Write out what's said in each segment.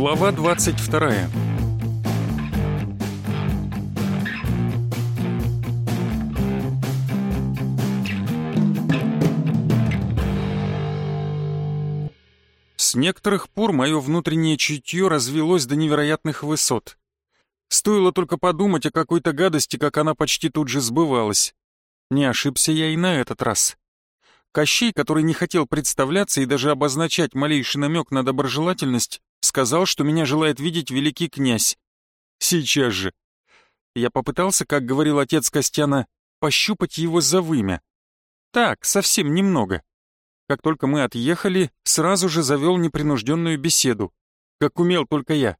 Глава 22 С некоторых пор мое внутреннее чутье развелось до невероятных высот. Стоило только подумать о какой-то гадости, как она почти тут же сбывалась. Не ошибся я и на этот раз. Кощей, который не хотел представляться и даже обозначать малейший намек на доброжелательность, сказал, что меня желает видеть великий князь. Сейчас же. Я попытался, как говорил отец Костяна, пощупать его за вымя. Так, совсем немного. Как только мы отъехали, сразу же завел непринужденную беседу. Как умел только я.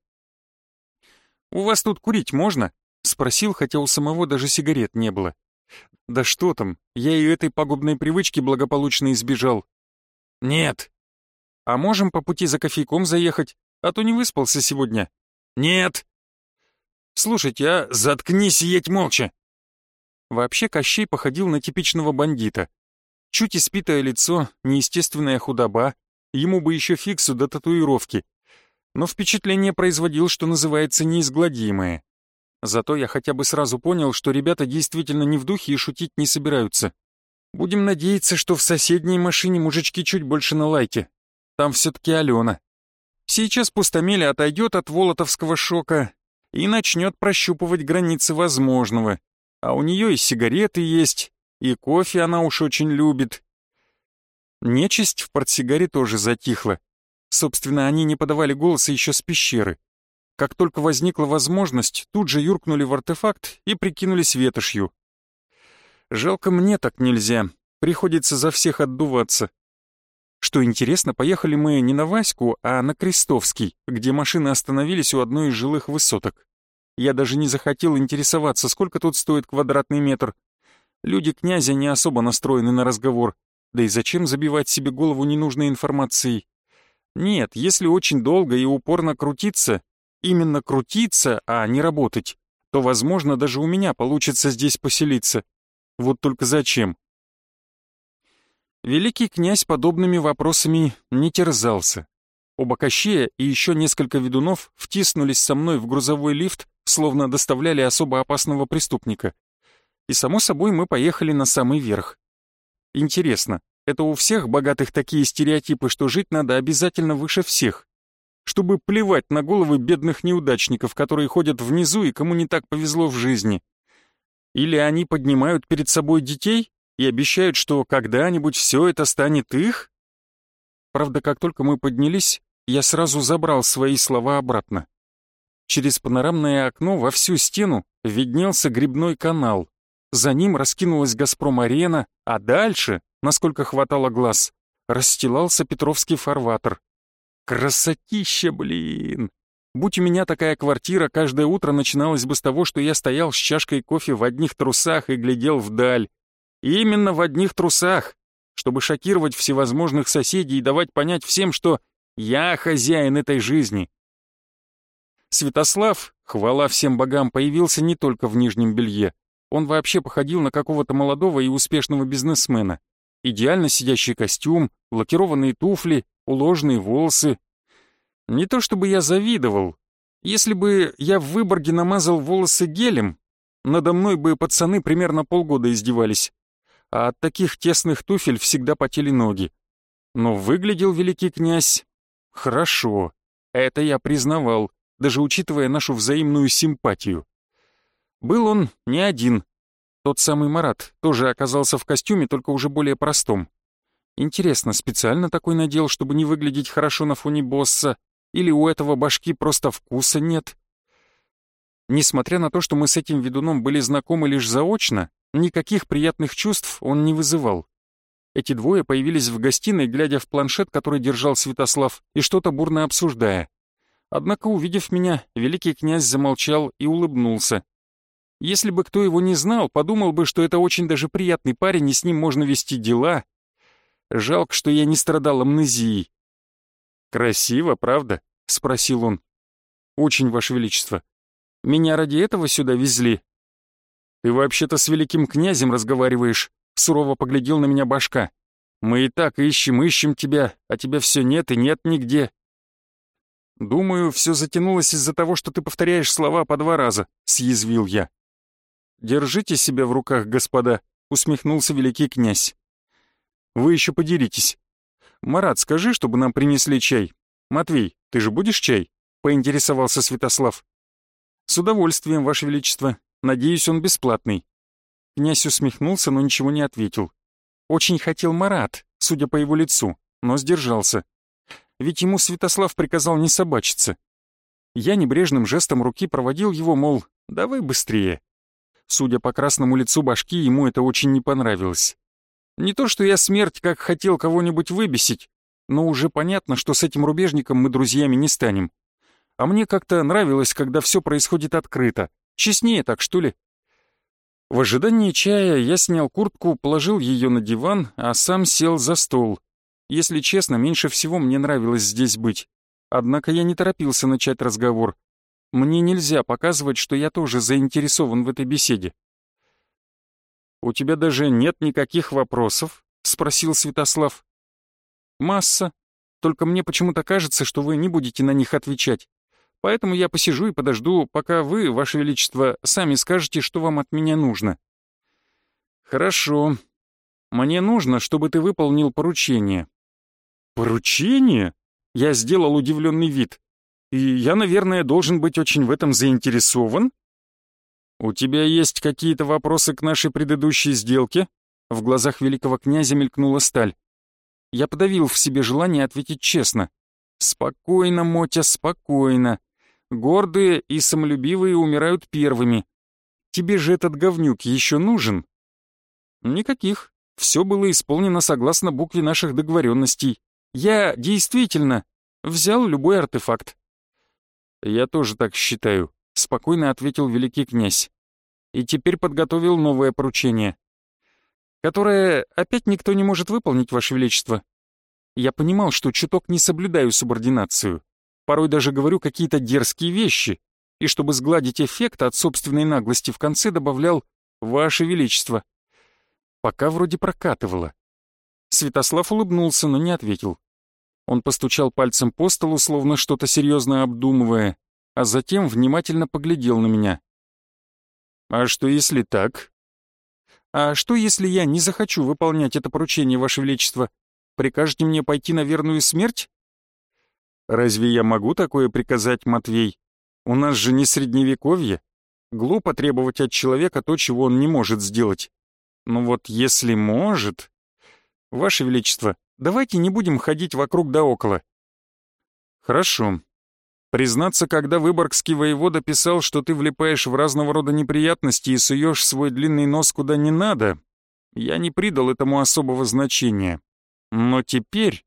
«У вас тут курить можно?» — спросил, хотя у самого даже сигарет не было. «Да что там, я и этой пагубной привычки благополучно избежал». «Нет». «А можем по пути за кофейком заехать, а то не выспался сегодня?» «Нет». «Слушайте, а заткнись и едь молча!» Вообще Кощей походил на типичного бандита. Чуть испитое лицо, неестественная худоба, ему бы еще фиксу до татуировки. Но впечатление производил, что называется, неизгладимое. Зато я хотя бы сразу понял, что ребята действительно не в духе и шутить не собираются. Будем надеяться, что в соседней машине мужички чуть больше на лайке. Там все-таки Алена. Сейчас пустомеля отойдет от волотовского шока и начнет прощупывать границы возможного. А у нее и сигареты есть, и кофе она уж очень любит. Нечисть в портсигаре тоже затихла. Собственно, они не подавали голоса еще с пещеры. Как только возникла возможность, тут же юркнули в артефакт и прикинулись ветошью. Жалко мне так нельзя, приходится за всех отдуваться. Что интересно, поехали мы не на Ваську, а на Крестовский, где машины остановились у одной из жилых высоток. Я даже не захотел интересоваться, сколько тут стоит квадратный метр, Люди князя не особо настроены на разговор, да и зачем забивать себе голову ненужной информацией? Нет, если очень долго и упорно крутиться, именно крутиться, а не работать, то, возможно, даже у меня получится здесь поселиться. Вот только зачем? Великий князь подобными вопросами не терзался. Оба Кощея и еще несколько ведунов втиснулись со мной в грузовой лифт, словно доставляли особо опасного преступника и, само собой, мы поехали на самый верх. Интересно, это у всех богатых такие стереотипы, что жить надо обязательно выше всех? Чтобы плевать на головы бедных неудачников, которые ходят внизу и кому не так повезло в жизни? Или они поднимают перед собой детей и обещают, что когда-нибудь все это станет их? Правда, как только мы поднялись, я сразу забрал свои слова обратно. Через панорамное окно во всю стену виднелся грибной канал, за ним раскинулась «Газпром-арена», а дальше, насколько хватало глаз, расстилался Петровский фарватер. Красотища, блин! Будь у меня такая квартира, каждое утро начиналось бы с того, что я стоял с чашкой кофе в одних трусах и глядел вдаль. И именно в одних трусах, чтобы шокировать всевозможных соседей и давать понять всем, что я хозяин этой жизни. Святослав, хвала всем богам, появился не только в нижнем белье. Он вообще походил на какого-то молодого и успешного бизнесмена. Идеально сидящий костюм, лакированные туфли, уложенные волосы. Не то чтобы я завидовал. Если бы я в Выборге намазал волосы гелем, надо мной бы пацаны примерно полгода издевались. А от таких тесных туфель всегда потели ноги. Но выглядел великий князь хорошо. Это я признавал, даже учитывая нашу взаимную симпатию. Был он не один. Тот самый Марат тоже оказался в костюме, только уже более простом. Интересно, специально такой надел, чтобы не выглядеть хорошо на фоне босса, или у этого башки просто вкуса нет? Несмотря на то, что мы с этим ведуном были знакомы лишь заочно, никаких приятных чувств он не вызывал. Эти двое появились в гостиной, глядя в планшет, который держал Святослав, и что-то бурно обсуждая. Однако, увидев меня, великий князь замолчал и улыбнулся, если бы кто его не знал, подумал бы, что это очень даже приятный парень, и с ним можно вести дела. Жалко, что я не страдал амнезией. «Красиво, правда?» — спросил он. «Очень, Ваше Величество. Меня ради этого сюда везли». «Ты вообще-то с великим князем разговариваешь», — сурово поглядел на меня башка. «Мы и так ищем, ищем тебя, а тебя все нет и нет нигде». «Думаю, все затянулось из-за того, что ты повторяешь слова по два раза», — съязвил я. «Держите себя в руках, господа», — усмехнулся великий князь. «Вы еще подеритесь. Марат, скажи, чтобы нам принесли чай. Матвей, ты же будешь чай?» — поинтересовался Святослав. «С удовольствием, Ваше Величество. Надеюсь, он бесплатный». Князь усмехнулся, но ничего не ответил. Очень хотел Марат, судя по его лицу, но сдержался. Ведь ему Святослав приказал не собачиться. Я небрежным жестом руки проводил его, мол, давай быстрее. Судя по красному лицу башки, ему это очень не понравилось. Не то, что я смерть как хотел кого-нибудь выбесить, но уже понятно, что с этим рубежником мы друзьями не станем. А мне как-то нравилось, когда все происходит открыто. Честнее так, что ли? В ожидании чая я снял куртку, положил ее на диван, а сам сел за стол. Если честно, меньше всего мне нравилось здесь быть. Однако я не торопился начать разговор. Мне нельзя показывать, что я тоже заинтересован в этой беседе. «У тебя даже нет никаких вопросов?» — спросил Святослав. «Масса. Только мне почему-то кажется, что вы не будете на них отвечать. Поэтому я посижу и подожду, пока вы, Ваше Величество, сами скажете, что вам от меня нужно». «Хорошо. Мне нужно, чтобы ты выполнил поручение». «Поручение?» Я сделал удивленный вид. «И я, наверное, должен быть очень в этом заинтересован?» «У тебя есть какие-то вопросы к нашей предыдущей сделке?» В глазах великого князя мелькнула сталь. Я подавил в себе желание ответить честно. «Спокойно, Мотя, спокойно. Гордые и самолюбивые умирают первыми. Тебе же этот говнюк еще нужен?» «Никаких. Все было исполнено согласно букве наших договоренностей. Я действительно взял любой артефакт». «Я тоже так считаю», — спокойно ответил великий князь. «И теперь подготовил новое поручение, которое опять никто не может выполнить, Ваше Величество. Я понимал, что чуток не соблюдаю субординацию, порой даже говорю какие-то дерзкие вещи, и чтобы сгладить эффект от собственной наглости в конце добавлял «Ваше Величество». Пока вроде прокатывало. Святослав улыбнулся, но не ответил. Он постучал пальцем по столу, словно что-то серьезно обдумывая, а затем внимательно поглядел на меня. «А что если так?» «А что если я не захочу выполнять это поручение, Ваше Величество? Прикажете мне пойти на верную смерть?» Разве я могу такое приказать, Матвей? У нас же не средневековье. Глупо требовать от человека то, чего он не может сделать. Но вот если может... Ваше Величество, давайте не будем ходить вокруг да около. Хорошо. Признаться, когда выборгский воевода писал, что ты влипаешь в разного рода неприятности и суешь свой длинный нос куда не надо, я не придал этому особого значения. Но теперь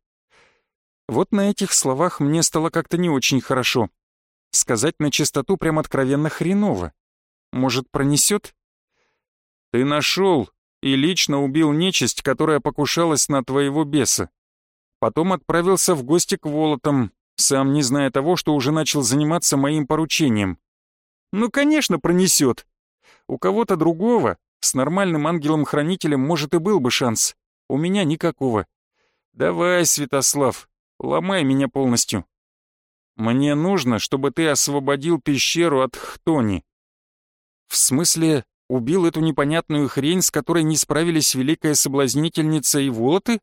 вот на этих словах мне стало как-то не очень хорошо. Сказать на чистоту прям откровенно хреново. Может, пронесет? Ты нашел и лично убил нечисть, которая покушалась на твоего беса. Потом отправился в гости к Волотам, сам не зная того, что уже начал заниматься моим поручением. Ну, конечно, пронесет. У кого-то другого, с нормальным ангелом-хранителем, может, и был бы шанс. У меня никакого. Давай, Святослав, Ломай меня полностью. Мне нужно, чтобы ты освободил пещеру от Хтони. В смысле, убил эту непонятную хрень, с которой не справились великая соблазнительница и волоты?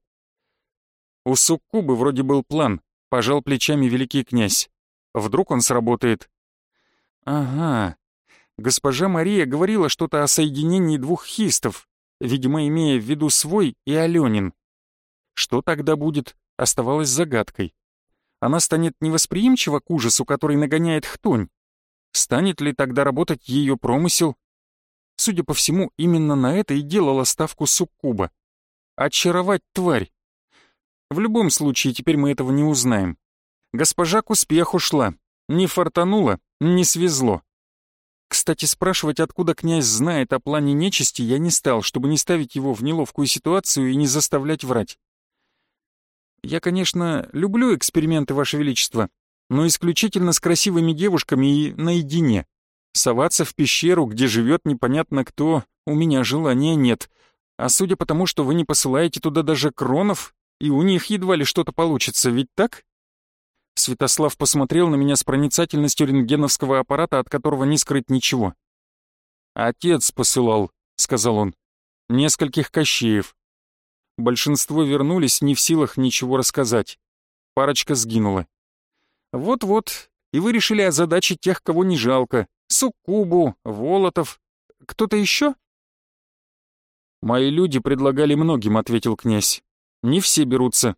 У Суккубы вроде был план, пожал плечами великий князь. Вдруг он сработает. Ага. Госпожа Мария говорила что-то о соединении двух хистов, видимо, имея в виду свой и Аленин. Что тогда будет? Оставалась загадкой. Она станет невосприимчива к ужасу, который нагоняет хтонь? Станет ли тогда работать ее промысел? Судя по всему, именно на это и делала ставку суккуба. Очаровать тварь. В любом случае, теперь мы этого не узнаем. Госпожа к успеху шла. Не фартануло, не свезло. Кстати, спрашивать, откуда князь знает о плане нечисти, я не стал, чтобы не ставить его в неловкую ситуацию и не заставлять врать. Я, конечно, люблю эксперименты, Ваше Величество, но исключительно с красивыми девушками и наедине. Соваться в пещеру, где живет непонятно кто, у меня желания нет. А судя по тому, что вы не посылаете туда даже кронов, и у них едва ли что-то получится, ведь так? Святослав посмотрел на меня с проницательностью рентгеновского аппарата, от которого не скрыть ничего. «Отец посылал», — сказал он, — «нескольких кощеев. Большинство вернулись, не в силах ничего рассказать. Парочка сгинула. Вот-вот, и вы решили озадачить тех, кого не жалко. Суккубу, Волотов. Кто-то еще? «Мои люди предлагали многим», — ответил князь. «Не все берутся.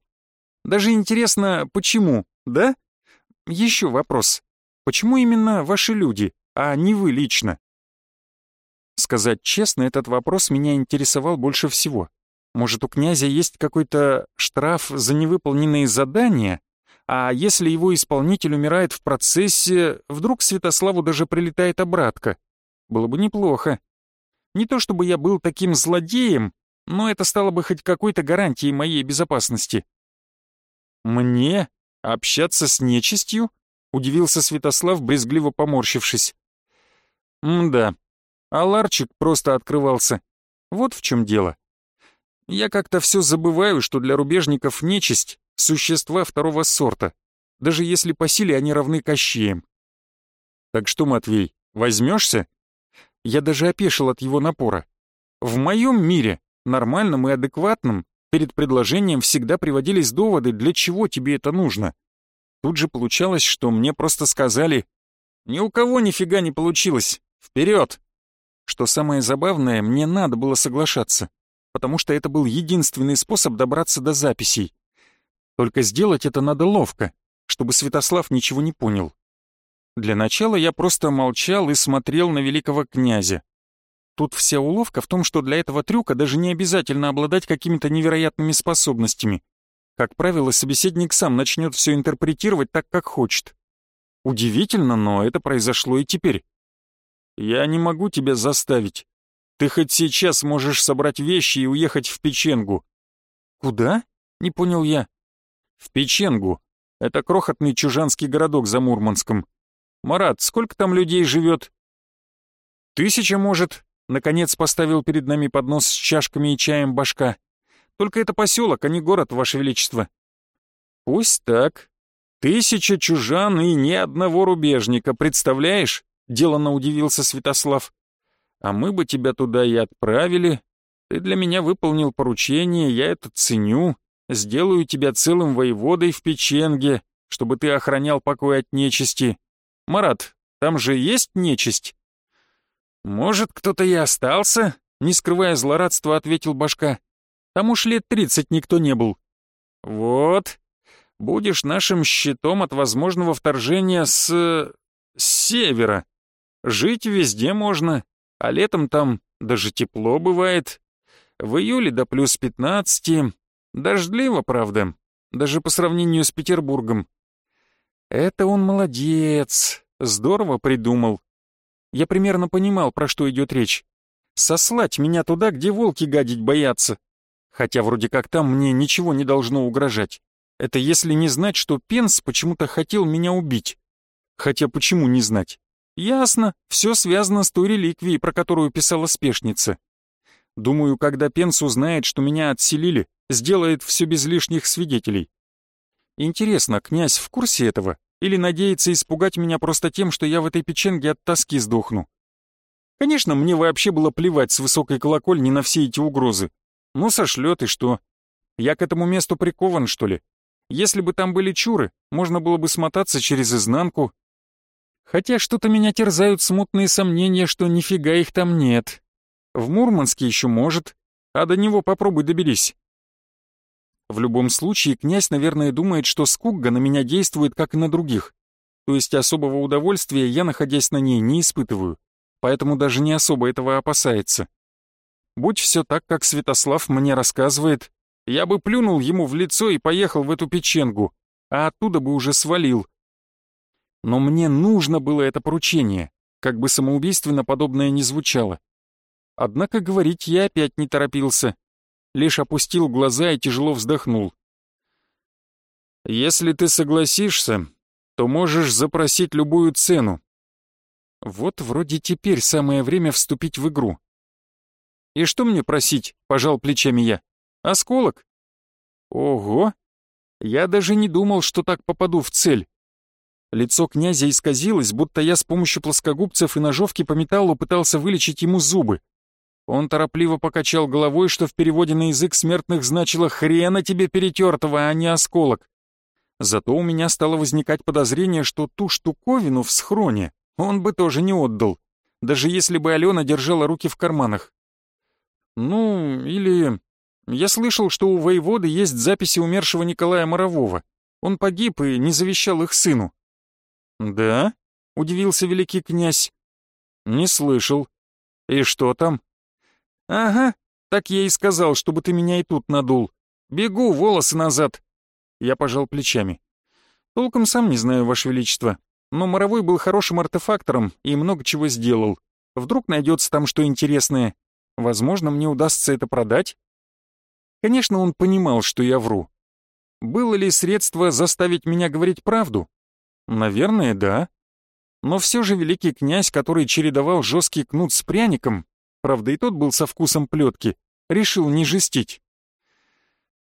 Даже интересно, почему, да? Еще вопрос. Почему именно ваши люди, а не вы лично?» Сказать честно, этот вопрос меня интересовал больше всего. Может, у князя есть какой-то штраф за невыполненные задания? А если его исполнитель умирает в процессе, вдруг Святославу даже прилетает обратка? Было бы неплохо. Не то чтобы я был таким злодеем, но это стало бы хоть какой-то гарантией моей безопасности. «Мне? Общаться с нечистью?» — удивился Святослав, брезгливо поморщившись. «М-да, а ларчик просто открывался. Вот в чем дело. Я как-то все забываю, что для рубежников нечисть — существа второго сорта, даже если по силе они равны кощеям. Так что, Матвей, возьмешься? Я даже опешил от его напора. В моем мире, нормальном и адекватном, перед предложением всегда приводились доводы, для чего тебе это нужно. Тут же получалось, что мне просто сказали «Ни у кого нифига не получилось, вперед!» Что самое забавное, мне надо было соглашаться, потому что это был единственный способ добраться до записей. Только сделать это надо ловко, чтобы Святослав ничего не понял. Для начала я просто молчал и смотрел на великого князя. Тут вся уловка в том, что для этого трюка даже не обязательно обладать какими-то невероятными способностями. Как правило, собеседник сам начнет все интерпретировать так, как хочет. Удивительно, но это произошло и теперь. «Я не могу тебя заставить. Ты хоть сейчас можешь собрать вещи и уехать в Печенгу». «Куда?» — не понял я. «В Печенгу. Это крохотный чужанский городок за Мурманском. Марат, сколько там людей живет?» «Тысяча, может», — наконец поставил перед нами поднос с чашками и чаем башка. «Только это поселок, а не город, Ваше Величество». «Пусть так. Тысяча чужан и ни одного рубежника, представляешь?» — деланно удивился Святослав. «А мы бы тебя туда и отправили. Ты для меня выполнил поручение, я это ценю. Сделаю тебя целым воеводой в печенге, чтобы ты охранял покой от нечисти. Марат, там же есть нечисть?» «Может, кто-то и остался?» — не скрывая злорадства, ответил башка. «Там уж лет тридцать никто не был». «Вот, будешь нашим щитом от возможного вторжения с... с севера. Жить везде можно, а летом там даже тепло бывает. В июле до плюс пятнадцати. Дождливо, правда, даже по сравнению с Петербургом. Это он молодец, здорово придумал. Я примерно понимал, про что идет речь. Сослать меня туда, где волки гадить боятся. Хотя вроде как там мне ничего не должно угрожать. Это если не знать, что Пенс почему-то хотел меня убить. Хотя почему не знать? Ясно, все связано с той реликвией, про которую писала спешница. Думаю, когда Пенс узнает, что меня отселили, сделает все без лишних свидетелей. Интересно, князь в курсе этого? Или надеется испугать меня просто тем, что я в этой печенге от тоски сдохну? Конечно, мне вообще было плевать с высокой колокольни на все эти угрозы. Ну, сошлет и что? Я к этому месту прикован, что ли? Если бы там были чуры, можно было бы смотаться через изнанку. Хотя что-то меня терзают смутные сомнения, что нифига их там нет. В Мурманске еще может, а до него попробуй доберись. В любом случае, князь, наверное, думает, что скугга на меня действует, как и на других. То есть особого удовольствия я, находясь на ней, не испытываю. Поэтому даже не особо этого опасается. Будь все так, как Святослав мне рассказывает, я бы плюнул ему в лицо и поехал в эту печенгу, а оттуда бы уже свалил. Но мне нужно было это поручение, как бы самоубийственно подобное ни звучало. Однако говорить я опять не торопился лишь опустил глаза и тяжело вздохнул. «Если ты согласишься, то можешь запросить любую цену. Вот вроде теперь самое время вступить в игру. И что мне просить, пожал плечами я. Осколок? Ого! Я даже не думал, что так попаду в цель. Лицо князя исказилось, будто я с помощью плоскогубцев и ножовки по металлу пытался вылечить ему зубы. Он торопливо покачал головой, что в переводе на язык смертных значило «хрена тебе перетертого, а не осколок». Зато у меня стало возникать подозрение, что ту штуковину в схроне он бы тоже не отдал, даже если бы Алена держала руки в карманах. Ну, или... Я слышал, что у воеводы есть записи умершего Николая Морового. Он погиб и не завещал их сыну. «Да?» — удивился великий князь. «Не слышал. И что там?» «Ага, так я и сказал, чтобы ты меня и тут надул. Бегу, волосы назад». Я пожал плечами. «Толком сам не знаю, Ваше Величество, но Моровой был хорошим артефактором и много чего сделал. Вдруг найдется там что интересное. Возможно, мне удастся это продать». Конечно, он понимал, что я вру. Было ли средство заставить меня говорить правду? Наверное, да. Но все же великий князь, который чередовал жесткий кнут с пряником, правда и тот был со вкусом плетки, решил не жестить.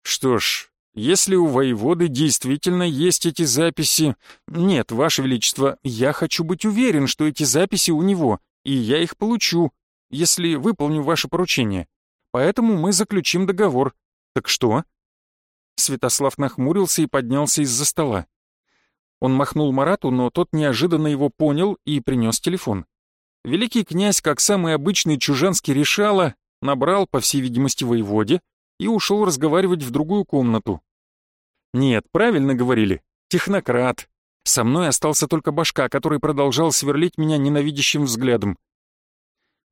Что ж, если у воеводы действительно есть эти записи... Нет, ваше величество, я хочу быть уверен, что эти записи у него, и я их получу, если выполню ваше поручение. Поэтому мы заключим договор. Так что? Святослав нахмурился и поднялся из-за стола. Он махнул Марату, но тот неожиданно его понял и принес телефон. Великий князь, как самый обычный чужанский решала, набрал, по всей видимости, воеводе и ушел разговаривать в другую комнату. Нет, правильно говорили, технократ. Со мной остался только башка, который продолжал сверлить меня ненавидящим взглядом.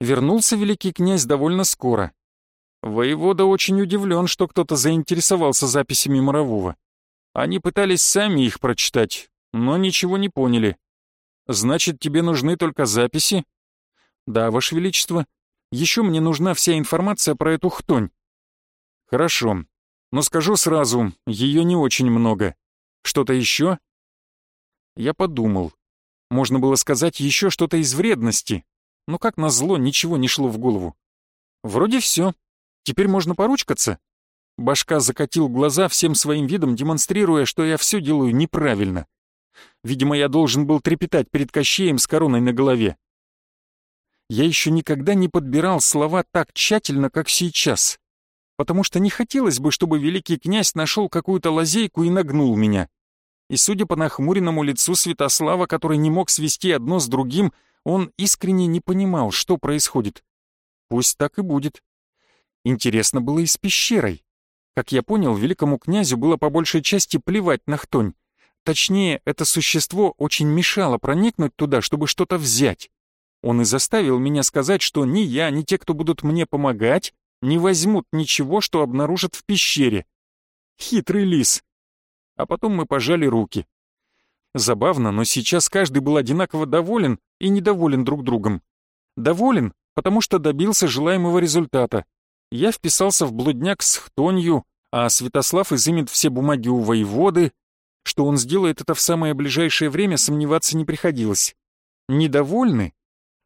Вернулся великий князь довольно скоро. Воевода очень удивлен, что кто-то заинтересовался записями Морового. Они пытались сами их прочитать, но ничего не поняли. Значит, тебе нужны только записи? Да, Ваше Величество. Еще мне нужна вся информация про эту хтонь. Хорошо, но скажу сразу, ее не очень много. Что-то еще? Я подумал. Можно было сказать еще что-то из вредности, но как назло ничего не шло в голову. Вроде все. Теперь можно поручкаться. Башка закатил глаза всем своим видом, демонстрируя, что я все делаю неправильно. Видимо, я должен был трепетать перед Кощеем с короной на голове. Я еще никогда не подбирал слова так тщательно, как сейчас, потому что не хотелось бы, чтобы великий князь нашел какую-то лазейку и нагнул меня. И судя по нахмуренному лицу Святослава, который не мог свести одно с другим, он искренне не понимал, что происходит. Пусть так и будет. Интересно было и с пещерой. Как я понял, великому князю было по большей части плевать на хтонь. Точнее, это существо очень мешало проникнуть туда, чтобы что-то взять. Он и заставил меня сказать, что ни я, ни те, кто будут мне помогать, не возьмут ничего, что обнаружат в пещере. Хитрый лис. А потом мы пожали руки. Забавно, но сейчас каждый был одинаково доволен и недоволен друг другом. Доволен, потому что добился желаемого результата. Я вписался в блудняк с хтонью, а Святослав изымет все бумаги у воеводы, что он сделает это в самое ближайшее время, сомневаться не приходилось. Недовольны,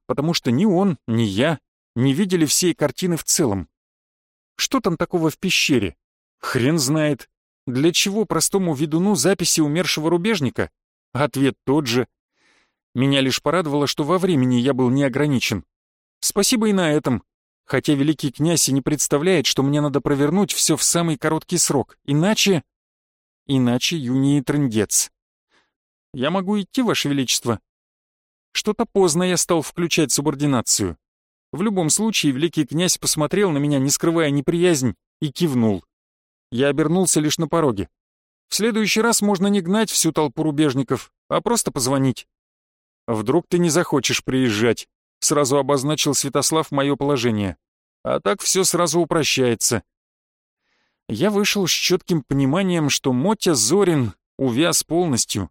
потому что ни он, ни я не видели всей картины в целом. Что там такого в пещере? Хрен знает. Для чего простому ведуну записи умершего рубежника? Ответ тот же. Меня лишь порадовало, что во времени я был не ограничен. Спасибо и на этом. Хотя великий князь и не представляет, что мне надо провернуть все в самый короткий срок. Иначе... Иначе Юнии трындец. Я могу идти, Ваше Величество? Что-то поздно я стал включать субординацию. В любом случае, великий князь посмотрел на меня, не скрывая неприязнь, и кивнул. Я обернулся лишь на пороге. В следующий раз можно не гнать всю толпу рубежников, а просто позвонить. Вдруг ты не захочешь приезжать, сразу обозначил Святослав мое положение. А так все сразу упрощается я вышел с четким пониманием, что Мотя Зорин увяз полностью.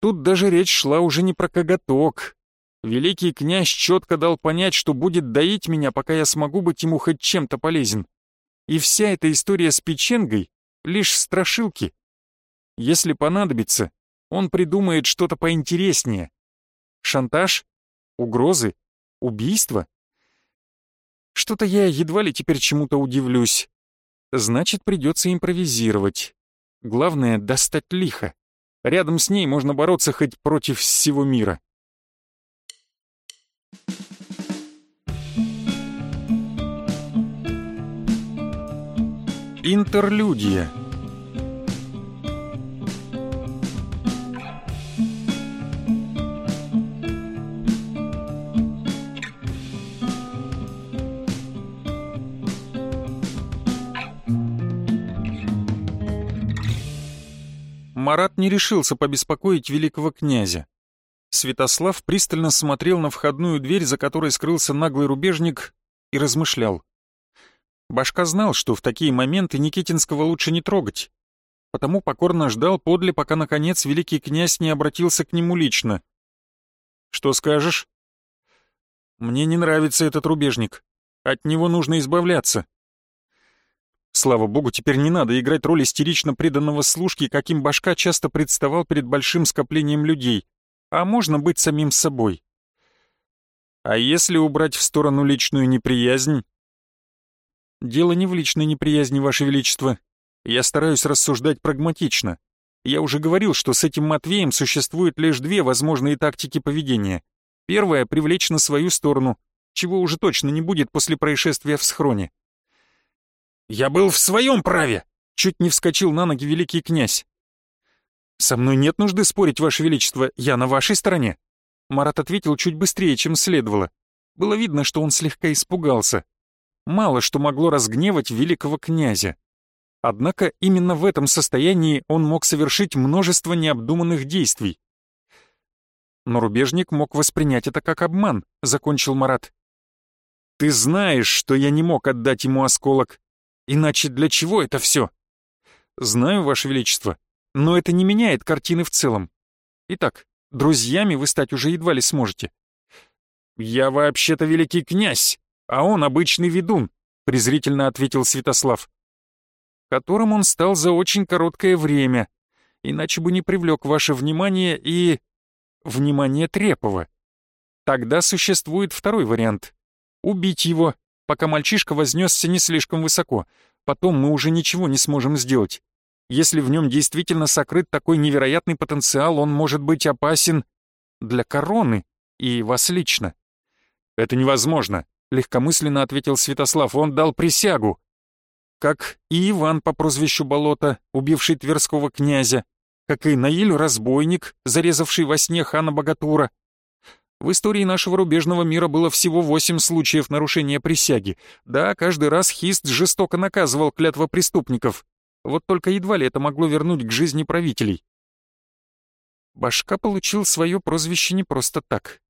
Тут даже речь шла уже не про коготок. Великий князь четко дал понять, что будет доить меня, пока я смогу быть ему хоть чем-то полезен. И вся эта история с печенгой — лишь страшилки. Если понадобится, он придумает что-то поинтереснее. Шантаж? Угрозы? Убийство? Что-то я едва ли теперь чему-то удивлюсь. Значит, придется импровизировать. Главное — достать лихо. Рядом с ней можно бороться хоть против всего мира. Интерлюдия Марат не решился побеспокоить великого князя. Святослав пристально смотрел на входную дверь, за которой скрылся наглый рубежник, и размышлял. Башка знал, что в такие моменты Никитинского лучше не трогать, потому покорно ждал подле, пока, наконец, великий князь не обратился к нему лично. «Что скажешь?» «Мне не нравится этот рубежник. От него нужно избавляться», Слава богу, теперь не надо играть роль истерично преданного служки, каким башка часто представал перед большим скоплением людей, а можно быть самим собой. А если убрать в сторону личную неприязнь? Дело не в личной неприязни, Ваше Величество. Я стараюсь рассуждать прагматично. Я уже говорил, что с этим Матвеем существует лишь две возможные тактики поведения. Первая — привлечь на свою сторону, чего уже точно не будет после происшествия в схроне. «Я был в своем праве!» — чуть не вскочил на ноги великий князь. «Со мной нет нужды спорить, Ваше Величество, я на вашей стороне». Марат ответил чуть быстрее, чем следовало. Было видно, что он слегка испугался. Мало что могло разгневать великого князя. Однако именно в этом состоянии он мог совершить множество необдуманных действий. Но рубежник мог воспринять это как обман, закончил Марат. «Ты знаешь, что я не мог отдать ему осколок. Иначе для чего это все? Знаю, Ваше Величество, но это не меняет картины в целом. Итак, друзьями вы стать уже едва ли сможете. Я вообще-то великий князь, а он обычный ведун, презрительно ответил Святослав. Которым он стал за очень короткое время, иначе бы не привлек ваше внимание и... внимание Трепова. Тогда существует второй вариант — убить его пока мальчишка вознесся не слишком высоко. Потом мы уже ничего не сможем сделать. Если в нем действительно сокрыт такой невероятный потенциал, он может быть опасен для короны и вас лично. «Это невозможно», — легкомысленно ответил Святослав. «Он дал присягу». Как и Иван по прозвищу Болото, убивший Тверского князя, как и Наиль Разбойник, зарезавший во сне хана Богатура, в истории нашего рубежного мира было всего восемь случаев нарушения присяги. Да, каждый раз Хист жестоко наказывал клятва преступников. Вот только едва ли это могло вернуть к жизни правителей. Башка получил свое прозвище не просто так.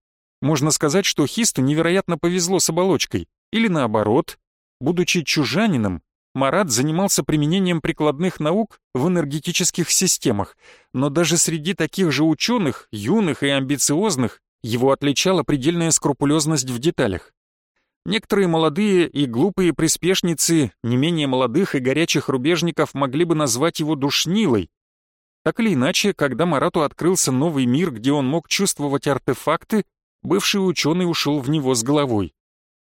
Можно сказать, что Хисту невероятно повезло с оболочкой. Или наоборот, будучи чужанином, Марат занимался применением прикладных наук в энергетических системах, но даже среди таких же ученых, юных и амбициозных, его отличала предельная скрупулезность в деталях. Некоторые молодые и глупые приспешницы не менее молодых и горячих рубежников могли бы назвать его душнилой. Так или иначе, когда Марату открылся новый мир, где он мог чувствовать артефакты, бывший ученый ушел в него с головой.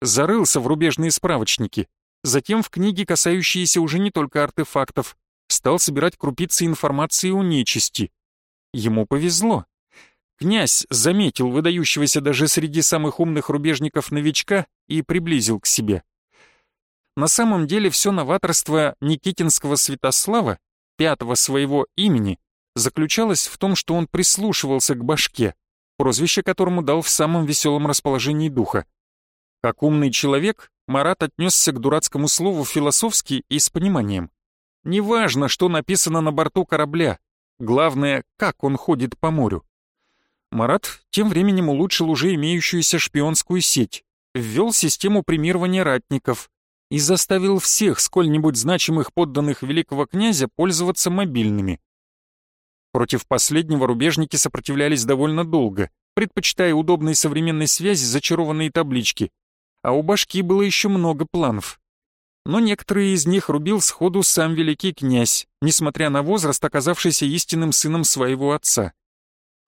Зарылся в рубежные справочники, затем в книги, касающиеся уже не только артефактов, стал собирать крупицы информации о нечисти. Ему повезло. Князь заметил выдающегося даже среди самых умных рубежников новичка и приблизил к себе. На самом деле все новаторство Никитинского Святослава, пятого своего имени, заключалось в том, что он прислушивался к башке, прозвище которому дал в самом веселом расположении духа. Как умный человек, Марат отнесся к дурацкому слову философски и с пониманием. Неважно, что написано на борту корабля, главное, как он ходит по морю. Марат тем временем улучшил уже имеющуюся шпионскую сеть, ввел систему премирования ратников и заставил всех сколь-нибудь значимых подданных великого князя пользоваться мобильными. Против последнего рубежники сопротивлялись довольно долго, предпочитая удобной современной связи зачарованные таблички, а у башки было еще много планов. Но некоторые из них рубил сходу сам великий князь, несмотря на возраст, оказавшийся истинным сыном своего отца.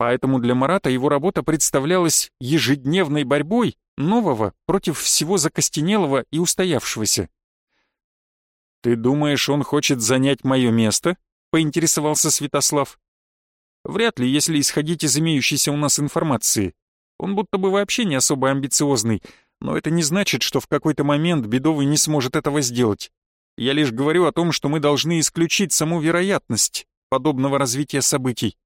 Поэтому для Марата его работа представлялась ежедневной борьбой нового против всего закостенелого и устоявшегося. «Ты думаешь, он хочет занять мое место?» — поинтересовался Святослав. «Вряд ли, если исходить из имеющейся у нас информации. Он будто бы вообще не особо амбициозный, но это не значит, что в какой-то момент Бедовый не сможет этого сделать. Я лишь говорю о том, что мы должны исключить саму вероятность подобного развития событий.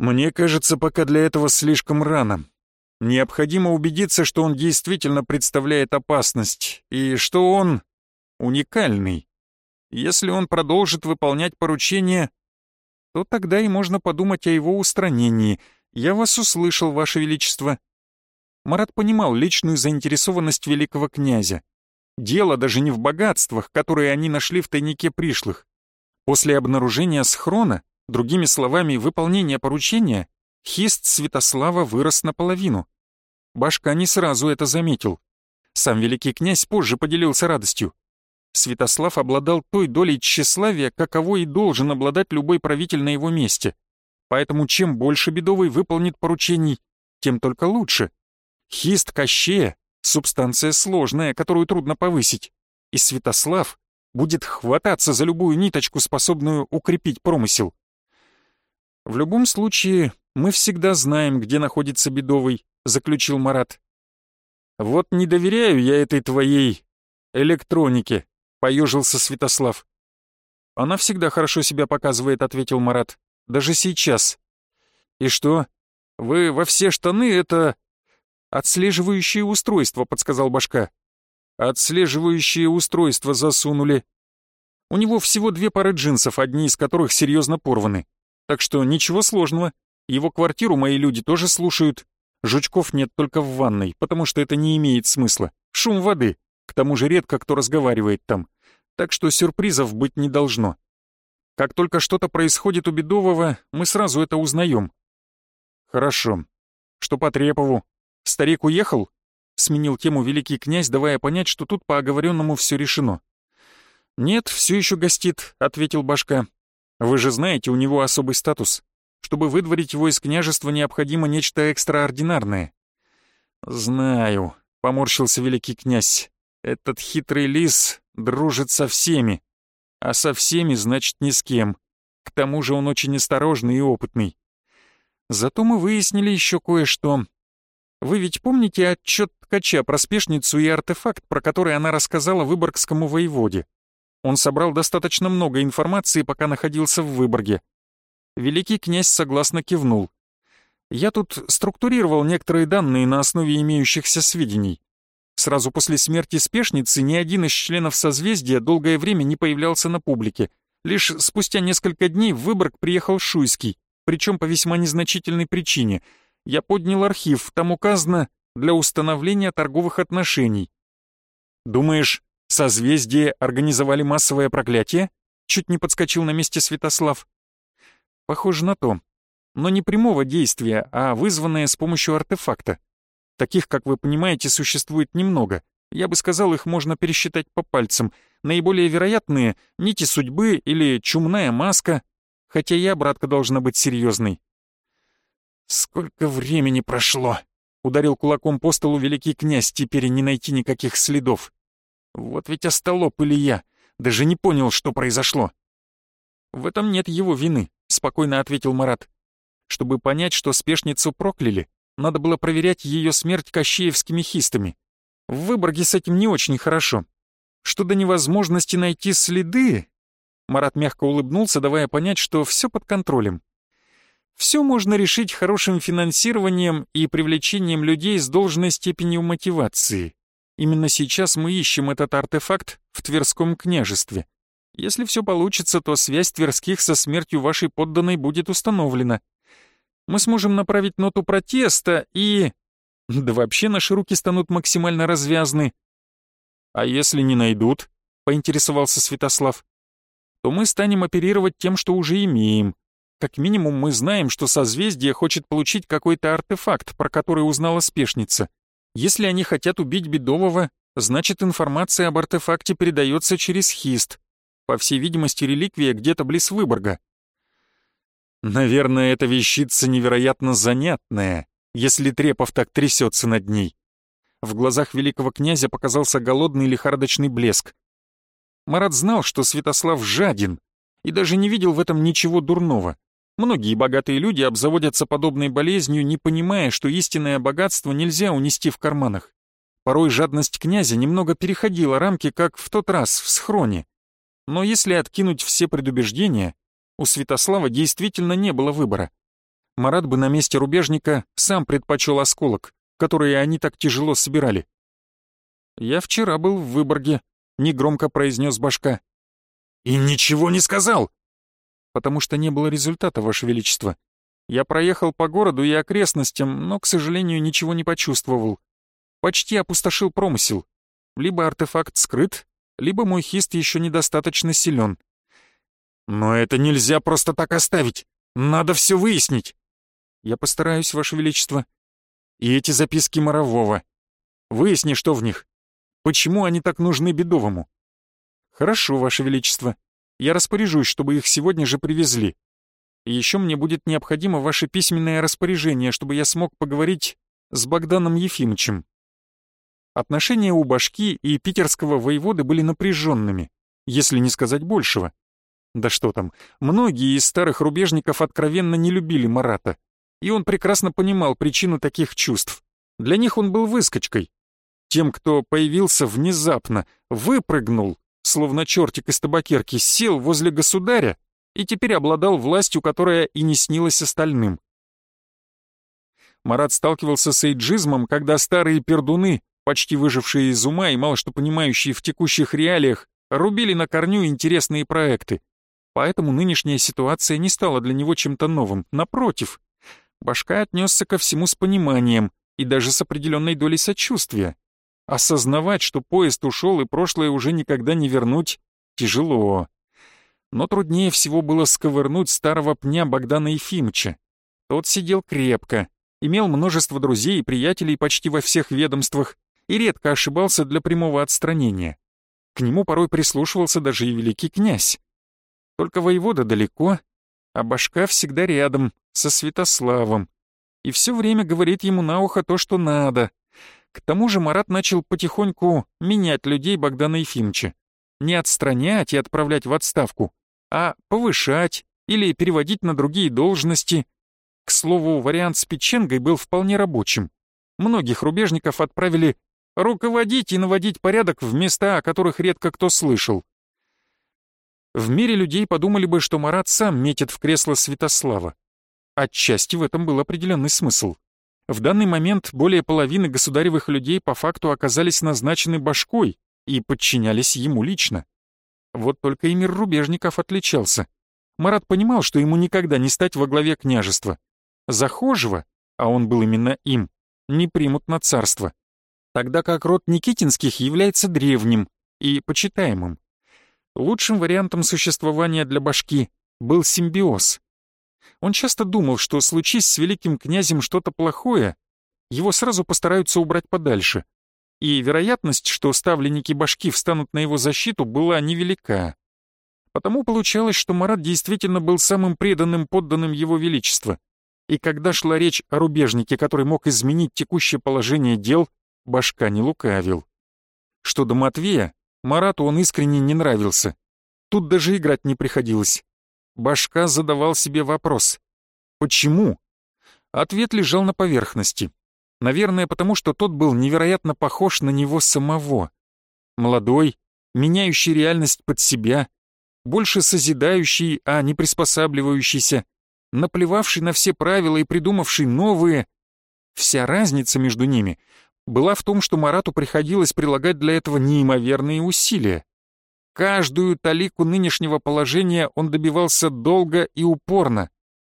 Мне кажется, пока для этого слишком рано. Необходимо убедиться, что он действительно представляет опасность, и что он уникальный. Если он продолжит выполнять поручения, то тогда и можно подумать о его устранении. Я вас услышал, Ваше Величество. Марат понимал личную заинтересованность великого князя. Дело даже не в богатствах, которые они нашли в тайнике пришлых. После обнаружения схрона, другими словами, выполнения поручения, хист Святослава вырос наполовину. Башка не сразу это заметил. Сам великий князь позже поделился радостью. Святослав обладал той долей тщеславия, каково и должен обладать любой правитель на его месте. Поэтому чем больше Бедовый выполнит поручений, тем только лучше. Хист Кощея — субстанция сложная, которую трудно повысить. И Святослав будет хвататься за любую ниточку, способную укрепить промысел. В любом случае, мы всегда знаем, где находится Бедовый, заключил Марат. Вот не доверяю я этой твоей электронике, поежился Святослав. Она всегда хорошо себя показывает, ответил Марат. Даже сейчас. И что? Вы во все штаны это отслеживающее устройство, подсказал Башка. Отслеживающее устройство засунули. У него всего две пары джинсов, одни из которых серьезно порваны. Так что ничего сложного. Его квартиру мои люди тоже слушают. Жучков нет только в ванной, потому что это не имеет смысла. Шум воды. К тому же редко кто разговаривает там. Так что сюрпризов быть не должно. Как только что-то происходит у Бедового, мы сразу это узнаем. Хорошо. Что по Трепову? Старик уехал? сменил тему великий князь, давая понять, что тут по оговоренному все решено. «Нет, все еще гостит», — ответил Башка. «Вы же знаете, у него особый статус. Чтобы выдворить его из княжества, необходимо нечто экстраординарное». «Знаю», — поморщился великий князь. «Этот хитрый лис дружит со всеми. А со всеми, значит, ни с кем. К тому же он очень осторожный и опытный. Зато мы выяснили еще кое-что. Вы ведь помните отчет ткача про спешницу и артефакт, про который она рассказала выборгскому воеводе? Он собрал достаточно много информации, пока находился в Выборге. Великий князь согласно кивнул. Я тут структурировал некоторые данные на основе имеющихся сведений. Сразу после смерти спешницы ни один из членов созвездия долгое время не появлялся на публике. Лишь спустя несколько дней в Выборг приехал Шуйский, причем по весьма незначительной причине — я поднял архив, там указано «для установления торговых отношений». Думаешь, созвездие организовали массовое проклятие? Чуть не подскочил на месте Святослав. Похоже на то. Но не прямого действия, а вызванное с помощью артефакта. Таких, как вы понимаете, существует немного. Я бы сказал, их можно пересчитать по пальцам. Наиболее вероятные — нити судьбы или чумная маска. Хотя я, братка, должна быть серьезной. «Сколько времени прошло!» — ударил кулаком по столу великий князь, теперь не найти никаких следов. «Вот ведь остолоп я, даже не понял, что произошло». «В этом нет его вины», — спокойно ответил Марат. «Чтобы понять, что спешницу прокляли, надо было проверять ее смерть кощеевскими хистами. В Выборге с этим не очень хорошо. Что до невозможности найти следы...» Марат мягко улыбнулся, давая понять, что все под контролем. Все можно решить хорошим финансированием и привлечением людей с должной степенью мотивации. Именно сейчас мы ищем этот артефакт в Тверском княжестве. Если все получится, то связь Тверских со смертью вашей подданной будет установлена. Мы сможем направить ноту протеста и... Да вообще наши руки станут максимально развязны. А если не найдут, поинтересовался Святослав, то мы станем оперировать тем, что уже имеем. Как минимум мы знаем, что созвездие хочет получить какой-то артефакт, про который узнала спешница. Если они хотят убить Бедового, значит информация об артефакте передается через хист. По всей видимости, реликвия где-то близ Выборга. Наверное, эта вещица невероятно занятная, если Трепов так трясется над ней. В глазах великого князя показался голодный лихорадочный блеск. Марат знал, что Святослав жаден, и даже не видел в этом ничего дурного. Многие богатые люди обзаводятся подобной болезнью, не понимая, что истинное богатство нельзя унести в карманах. Порой жадность князя немного переходила рамки, как в тот раз в схроне. Но если откинуть все предубеждения, у Святослава действительно не было выбора. Марат бы на месте рубежника сам предпочел осколок, который они так тяжело собирали. «Я вчера был в Выборге», — негромко произнес башка. «И ничего не сказал!» «Потому что не было результата, Ваше Величество. Я проехал по городу и окрестностям, но, к сожалению, ничего не почувствовал. Почти опустошил промысел. Либо артефакт скрыт, либо мой хист еще недостаточно силен. Но это нельзя просто так оставить. Надо все выяснить. Я постараюсь, Ваше Величество. И эти записки Морового. Выясни, что в них. Почему они так нужны Бедовому? Хорошо, Ваше Величество. Я распоряжусь, чтобы их сегодня же привезли. Еще мне будет необходимо ваше письменное распоряжение, чтобы я смог поговорить с Богданом Ефимовичем. Отношения у башки и питерского воеводы были напряженными, если не сказать большего. Да что там, многие из старых рубежников откровенно не любили Марата, и он прекрасно понимал причину таких чувств. Для них он был выскочкой, тем, кто появился внезапно, выпрыгнул, словно чертик из табакерки, сел возле государя и теперь обладал властью, которая и не снилась остальным. Марат сталкивался с эйджизмом, когда старые пердуны, почти выжившие из ума и мало что понимающие в текущих реалиях, рубили на корню интересные проекты. Поэтому нынешняя ситуация не стала для него чем-то новым. Напротив, Башка отнесся ко всему с пониманием и даже с определенной долей сочувствия. Осознавать, что поезд ушел и прошлое уже никогда не вернуть, тяжело. Но труднее всего было сковырнуть старого пня Богдана Ефимовича. Тот сидел крепко, имел множество друзей и приятелей почти во всех ведомствах и редко ошибался для прямого отстранения. К нему порой прислушивался даже и великий князь. Только воевода далеко, а башка всегда рядом, со Святославом, и все время говорит ему на ухо то, что надо, к тому же Марат начал потихоньку менять людей Богдана Ефимовича. Не отстранять и отправлять в отставку, а повышать или переводить на другие должности. К слову, вариант с Печенгой был вполне рабочим. Многих рубежников отправили руководить и наводить порядок в места, о которых редко кто слышал. В мире людей подумали бы, что Марат сам метит в кресло Святослава. Отчасти в этом был определенный смысл. В данный момент более половины государевых людей по факту оказались назначены башкой и подчинялись ему лично. Вот только и мир рубежников отличался. Марат понимал, что ему никогда не стать во главе княжества. Захожего, а он был именно им, не примут на царство. Тогда как род Никитинских является древним и почитаемым. Лучшим вариантом существования для башки был симбиоз. Он часто думал, что случись с великим князем что-то плохое, его сразу постараются убрать подальше. И вероятность, что ставленники башки встанут на его защиту, была невелика. Потому получалось, что Марат действительно был самым преданным подданным его величества. И когда шла речь о рубежнике, который мог изменить текущее положение дел, башка не лукавил. Что до Матвея, Марату он искренне не нравился. Тут даже играть не приходилось. Башка задавал себе вопрос. Почему? Ответ лежал на поверхности. Наверное, потому что тот был невероятно похож на него самого. Молодой, меняющий реальность под себя, больше созидающий, а не приспосабливающийся, наплевавший на все правила и придумавший новые. Вся разница между ними была в том, что Марату приходилось прилагать для этого неимоверные усилия. Каждую талику нынешнего положения он добивался долго и упорно,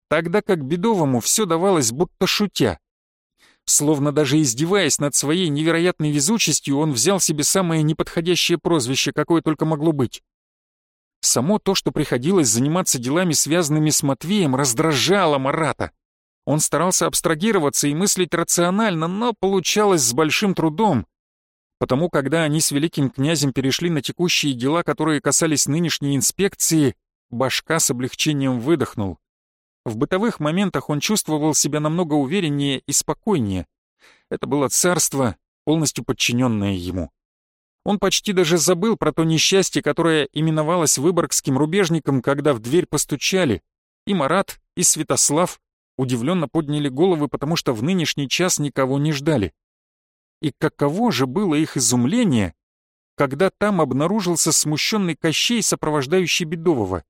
тогда как Бедовому все давалось будто шутя. Словно даже издеваясь над своей невероятной везучестью, он взял себе самое неподходящее прозвище, какое только могло быть. Само то, что приходилось заниматься делами, связанными с Матвеем, раздражало Марата. Он старался абстрагироваться и мыслить рационально, но получалось с большим трудом. Потому когда они с великим князем перешли на текущие дела, которые касались нынешней инспекции, башка с облегчением выдохнул. В бытовых моментах он чувствовал себя намного увереннее и спокойнее. Это было царство, полностью подчиненное ему. Он почти даже забыл про то несчастье, которое именовалось выборгским рубежником, когда в дверь постучали. И Марат, и Святослав удивленно подняли головы, потому что в нынешний час никого не ждали. И каково же было их изумление, когда там обнаружился смущенный Кощей, сопровождающий Бедового.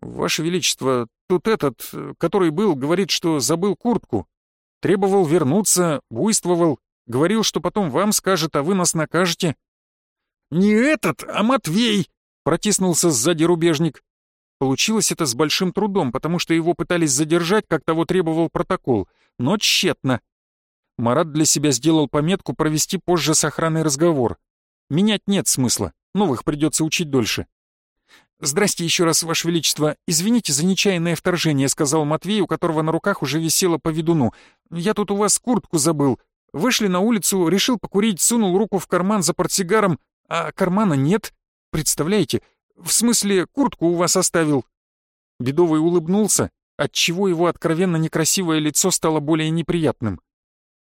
«Ваше Величество, тут этот, который был, говорит, что забыл куртку. Требовал вернуться, буйствовал, говорил, что потом вам скажет, а вы нас накажете». «Не этот, а Матвей!» — протиснулся сзади рубежник. Получилось это с большим трудом, потому что его пытались задержать, как того требовал протокол, но тщетно. Марат для себя сделал пометку провести позже с охраной разговор. Менять нет смысла, новых придется учить дольше. «Здрасте еще раз, Ваше Величество. Извините за нечаянное вторжение», — сказал Матвей, у которого на руках уже висело по ведуну. «Я тут у вас куртку забыл. Вышли на улицу, решил покурить, сунул руку в карман за портсигаром, а кармана нет. Представляете? В смысле, куртку у вас оставил». Бедовый улыбнулся, отчего его откровенно некрасивое лицо стало более неприятным.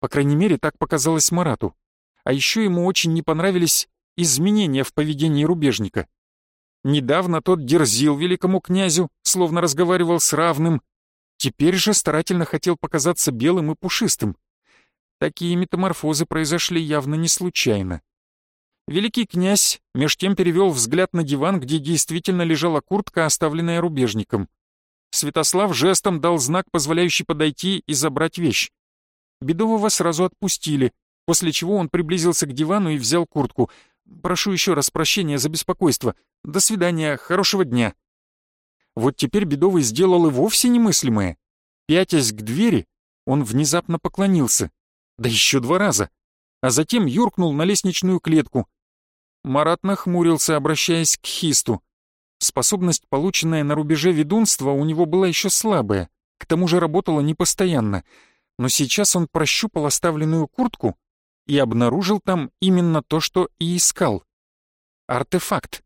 По крайней мере, так показалось Марату. А еще ему очень не понравились изменения в поведении рубежника. Недавно тот дерзил великому князю, словно разговаривал с равным. Теперь же старательно хотел показаться белым и пушистым. Такие метаморфозы произошли явно не случайно. Великий князь меж тем перевел взгляд на диван, где действительно лежала куртка, оставленная рубежником. Святослав жестом дал знак, позволяющий подойти и забрать вещь. Бедового сразу отпустили, после чего он приблизился к дивану и взял куртку. «Прошу еще раз прощения за беспокойство. До свидания, хорошего дня». Вот теперь Бедовый сделал и вовсе немыслимое. Пятясь к двери, он внезапно поклонился. Да еще два раза. А затем юркнул на лестничную клетку. Марат нахмурился, обращаясь к Хисту. Способность, полученная на рубеже ведунства, у него была еще слабая, к тому же работала непостоянно. Но сейчас он прощупал оставленную куртку и обнаружил там именно то, что и искал. Артефакт.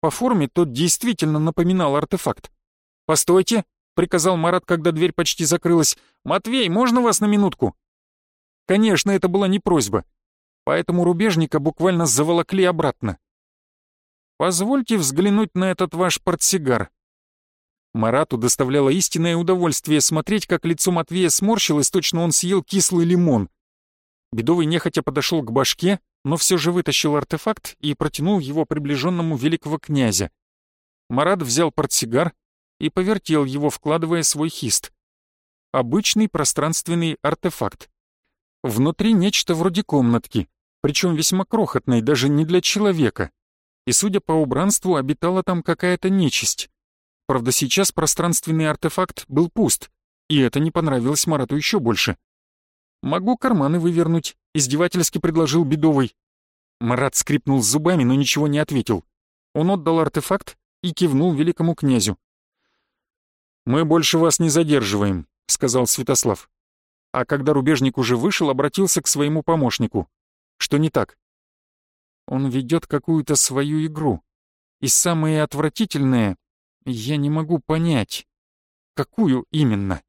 По форме тот действительно напоминал артефакт. «Постойте!» — приказал Марат, когда дверь почти закрылась. «Матвей, можно вас на минутку?» Конечно, это была не просьба, поэтому рубежника буквально заволокли обратно. «Позвольте взглянуть на этот ваш портсигар». Марату доставляло истинное удовольствие смотреть, как лицо Матвея сморщилось, точно он съел кислый лимон. Бедовый нехотя подошел к башке, но все же вытащил артефакт и протянул его приближенному великого князя. Марат взял портсигар и повертел его, вкладывая свой хист. Обычный пространственный артефакт. Внутри нечто вроде комнатки, причем весьма крохотной, даже не для человека. И, судя по убранству, обитала там какая-то нечисть. Правда, сейчас пространственный артефакт был пуст, и это не понравилось Марату еще больше. «Могу карманы вывернуть», — издевательски предложил Бедовый. Марат скрипнул зубами, но ничего не ответил. Он отдал артефакт и кивнул великому князю. «Мы больше вас не задерживаем», — сказал Святослав а когда рубежник уже вышел, обратился к своему помощнику. Что не так? Он ведет какую-то свою игру. И самое отвратительное, я не могу понять, какую именно.